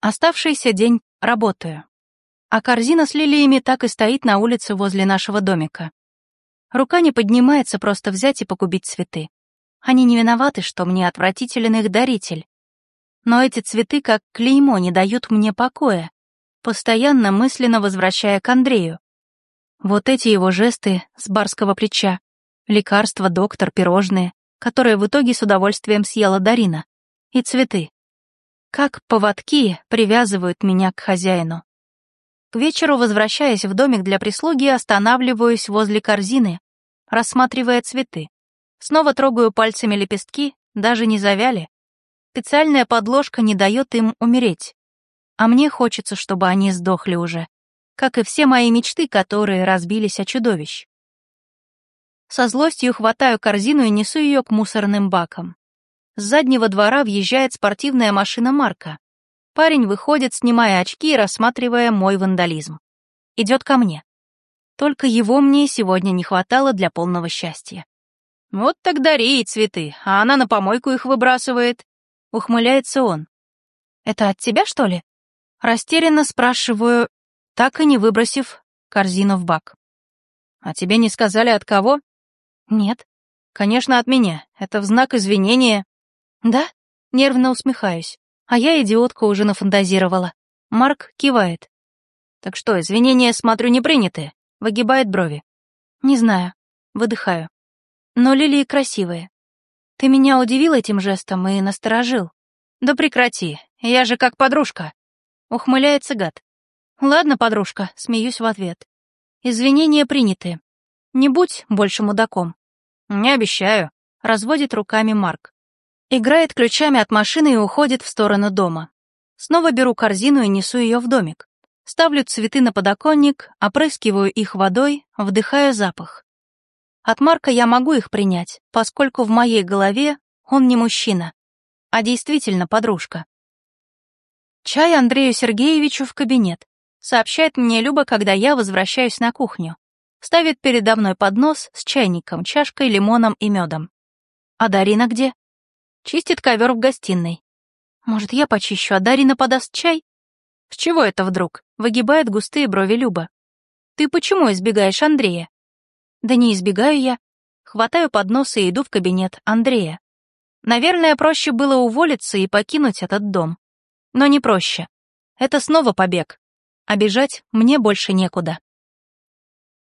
Оставшийся день работаю. А корзина с лилиями так и стоит на улице возле нашего домика. Рука не поднимается просто взять и погубить цветы. Они не виноваты, что мне отвратителен их даритель. Но эти цветы, как клеймо, не дают мне покоя, постоянно мысленно возвращая к Андрею. Вот эти его жесты с барского плеча, лекарства, доктор, пирожные, которые в итоге с удовольствием съела Дарина, и цветы. Как поводки привязывают меня к хозяину. К вечеру, возвращаясь в домик для прислуги, останавливаюсь возле корзины, рассматривая цветы. Снова трогаю пальцами лепестки, даже не завяли. Специальная подложка не дает им умереть. А мне хочется, чтобы они сдохли уже как и все мои мечты, которые разбились о чудовищ. Со злостью хватаю корзину и несу ее к мусорным бакам. С заднего двора въезжает спортивная машина Марка. Парень выходит, снимая очки и рассматривая мой вандализм. Идет ко мне. Только его мне сегодня не хватало для полного счастья. «Вот так дари ей цветы, а она на помойку их выбрасывает», — ухмыляется он. «Это от тебя, что ли?» Растерянно спрашиваю так и не выбросив корзину в бак. «А тебе не сказали от кого?» «Нет». «Конечно, от меня. Это в знак извинения». «Да?» Нервно усмехаюсь. А я, идиотка, уже нафантазировала. Марк кивает. «Так что, извинения, смотрю, не приняты?» Выгибает брови. «Не знаю». Выдыхаю. «Но лилии красивые. Ты меня удивил этим жестом и насторожил». «Да прекрати, я же как подружка». Ухмыляется гад. «Ладно, подружка», — смеюсь в ответ. «Извинения приняты. Не будь больше мудаком». «Не обещаю», — разводит руками Марк. Играет ключами от машины и уходит в сторону дома. Снова беру корзину и несу ее в домик. Ставлю цветы на подоконник, опрыскиваю их водой, вдыхаю запах. От Марка я могу их принять, поскольку в моей голове он не мужчина, а действительно подружка. Чай Андрею Сергеевичу в кабинет. Сообщает мне Люба, когда я возвращаюсь на кухню. Ставит передо мной поднос с чайником, чашкой, лимоном и медом. А Дарина где? Чистит ковер в гостиной. Может, я почищу, а Дарина подаст чай? С чего это вдруг? Выгибает густые брови Люба. Ты почему избегаешь Андрея? Да не избегаю я. Хватаю поднос и иду в кабинет Андрея. Наверное, проще было уволиться и покинуть этот дом. Но не проще. Это снова побег а мне больше некуда.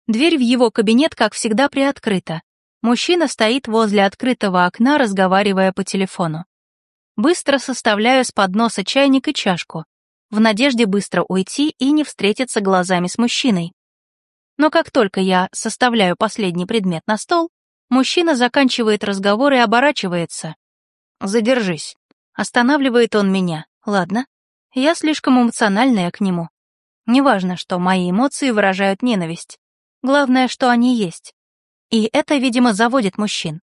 Дверь в его кабинет, как всегда, приоткрыта. Мужчина стоит возле открытого окна, разговаривая по телефону. Быстро составляю с подноса чайник и чашку, в надежде быстро уйти и не встретиться глазами с мужчиной. Но как только я составляю последний предмет на стол, мужчина заканчивает разговор и оборачивается. «Задержись». Останавливает он меня. Ладно. Я слишком эмоциональная к нему. Неважно, что мои эмоции выражают ненависть. Главное, что они есть. И это, видимо, заводит мужчин.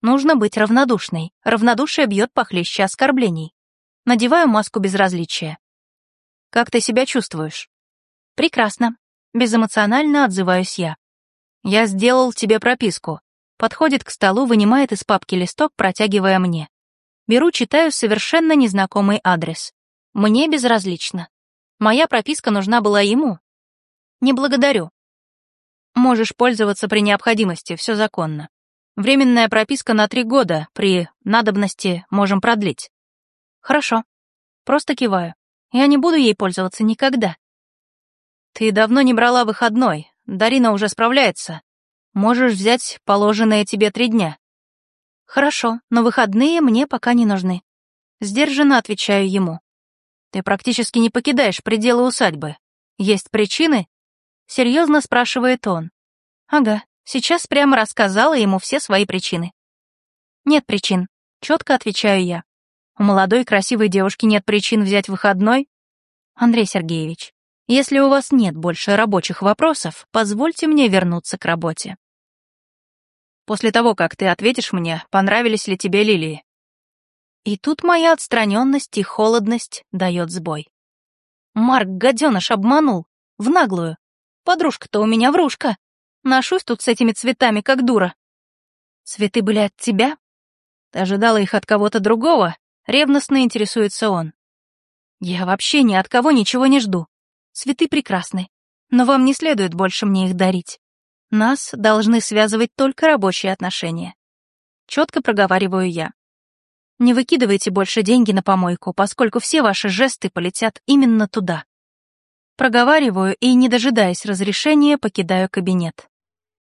Нужно быть равнодушной. Равнодушие бьет похлеще оскорблений. Надеваю маску безразличия. «Как ты себя чувствуешь?» «Прекрасно». Безэмоционально отзываюсь я. «Я сделал тебе прописку». Подходит к столу, вынимает из папки листок, протягивая мне. Беру, читаю совершенно незнакомый адрес. Мне безразлично. Моя прописка нужна была ему. Не благодарю. Можешь пользоваться при необходимости, все законно. Временная прописка на три года, при надобности можем продлить. Хорошо. Просто киваю. Я не буду ей пользоваться никогда. Ты давно не брала выходной, Дарина уже справляется. Можешь взять положенные тебе три дня. Хорошо, но выходные мне пока не нужны. Сдержанно отвечаю ему. Ты практически не покидаешь пределы усадьбы. Есть причины? Серьезно спрашивает он. Ага, сейчас прямо рассказала ему все свои причины. Нет причин, четко отвечаю я. У молодой красивой девушки нет причин взять выходной? Андрей Сергеевич, если у вас нет больше рабочих вопросов, позвольте мне вернуться к работе. После того, как ты ответишь мне, понравились ли тебе лилии, и тут моя отстраненность и холодность дает сбой. Марк, гаденыш, обманул. В наглую. Подружка-то у меня врушка. Ношусь тут с этими цветами, как дура. Цветы были от тебя? Ты ожидала их от кого-то другого? Ревностно интересуется он. Я вообще ни от кого ничего не жду. Цветы прекрасны, но вам не следует больше мне их дарить. Нас должны связывать только рабочие отношения. Четко проговариваю я. Не выкидывайте больше деньги на помойку, поскольку все ваши жесты полетят именно туда. Проговариваю и, не дожидаясь разрешения, покидаю кабинет.